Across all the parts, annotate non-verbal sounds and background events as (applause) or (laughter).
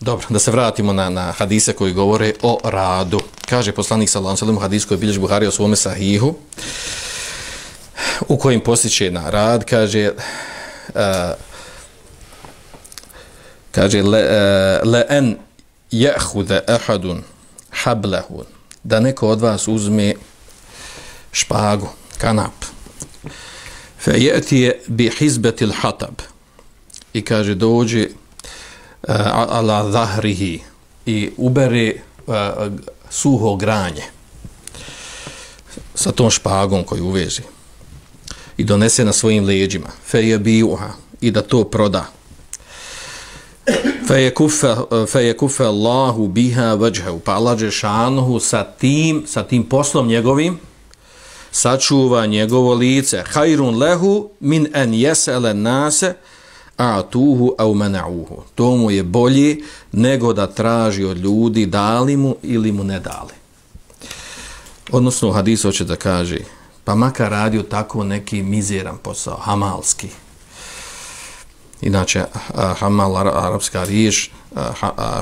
Dobro, da se vratimo na, na hadise koji govore o radu. Kaže poslanik sallallahu alejhi ve sellem hadis koji bilježi Buhari o svome sahihu u kojim postiče na rad, kaže uh, kaže le, uh, le en jehud ahadun hablehun da neko od vas uzme špagu, kanap fe yati bi hizbati al-hatab i kaže dođe Eh, ala zahrihi i ubere uh, suho granje sa tom špagom koju uveži i donese na svojim leđima. Fe je biuha i da to proda. Fe je kufe, eh, fe je kufe Allahu biha vajhahu. Pa Allah Žešanuhu sa tim, sa tim poslom njegovim sačuva njegovo lice. Hajrun lehu min en jesele nase atuhu au mana'uhu. To mu je bolje nego da traži od ljudi dali mu ili mu ne dali. Odnosno u hadisu hoće da kaže pa makar radio tako neki mizeran posao, hamalski. Inače, hamal, arapska riješ,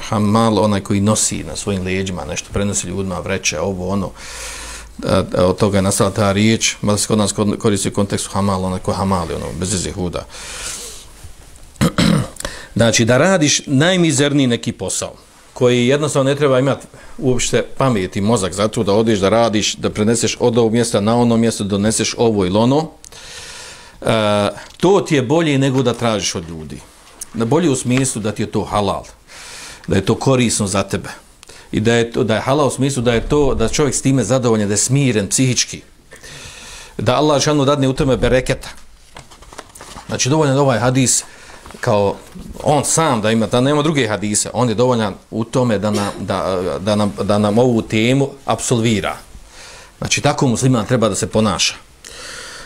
hamal, onaj koji nosi na svojim leđima, nešto prenosi ljudima, vreće, ovo, ono, od toga je nastala ta riječ, mada se kod nas koristi u kontekstu hamal, onaj ko hamali, ono, bez izi huda. Znači, da radiš najmizerniji neki posao, koji jednostavno ne treba imati uopšte pamet i mozak za to da odeš, da radiš, da preneseš od ovog mjesta na ono mjesto, doneseš ovo ili ono, e, to ti je bolje nego da tražiš od ljudi. Na bolje u smislu da ti je to halal, da je to korisno za tebe. I da je, to, da je halal u smislu da je to, da čovjek s time zadovoljen, da je smiren psihički. Da Allah šanu dadne u tome bereketa. Znači, dovoljno je ovaj hadis, kao on sam da ima da nema druge hadise on je dovoljan u tome da nam, da, da nam, da nam ovu temu absolvira znači tako musliman treba da se ponaša.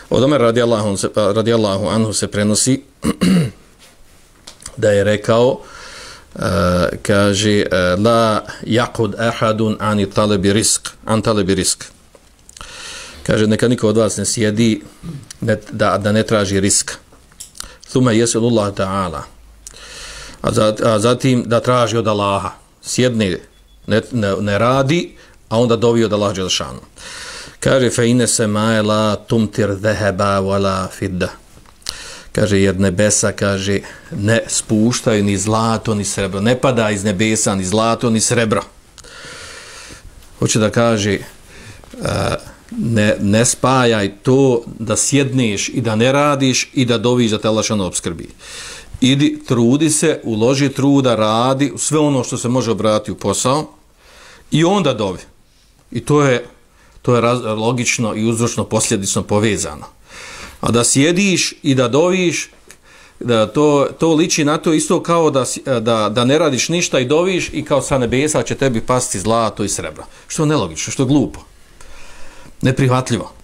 Od Omer radijallahu, radijallahu anhu se prenosi (clears throat) da je rekao uh, kaže uh, la yaqud ahadun ani talebi risk an talebi risk kaže neka niko od vas ne sjedi ne, da, da ne traži risk Thume jesil Allah ta'ala. A zatim da traži od Allaha. Sjedni, ne, ne, ne radi, a onda dovi od Allaha Đelšanu. Kaže, fe ine se maje la tumtir dheheba wala fidda. Kaže, jer nebesa, kaže, ne spuštaju ni zlato, ni srebro. Ne pada iz nebesa ni zlato, ni srebro. Hoće da kaže, uh, ne, ne spajaj to da sjedneš i da ne radiš i da doviš da te lašano obskrbi. Idi, trudi se, uloži truda, radi, sve ono što se može obrati u posao i onda dovi. I to je, to je raz, logično i uzročno posljedično povezano. A da sjediš i da doviš, da to, to liči na to isto kao da, da, da ne radiš ništa i doviš i kao sa nebesa će tebi pasti zlato i srebro. Što je nelogično, što je glupo neprihvatljivo.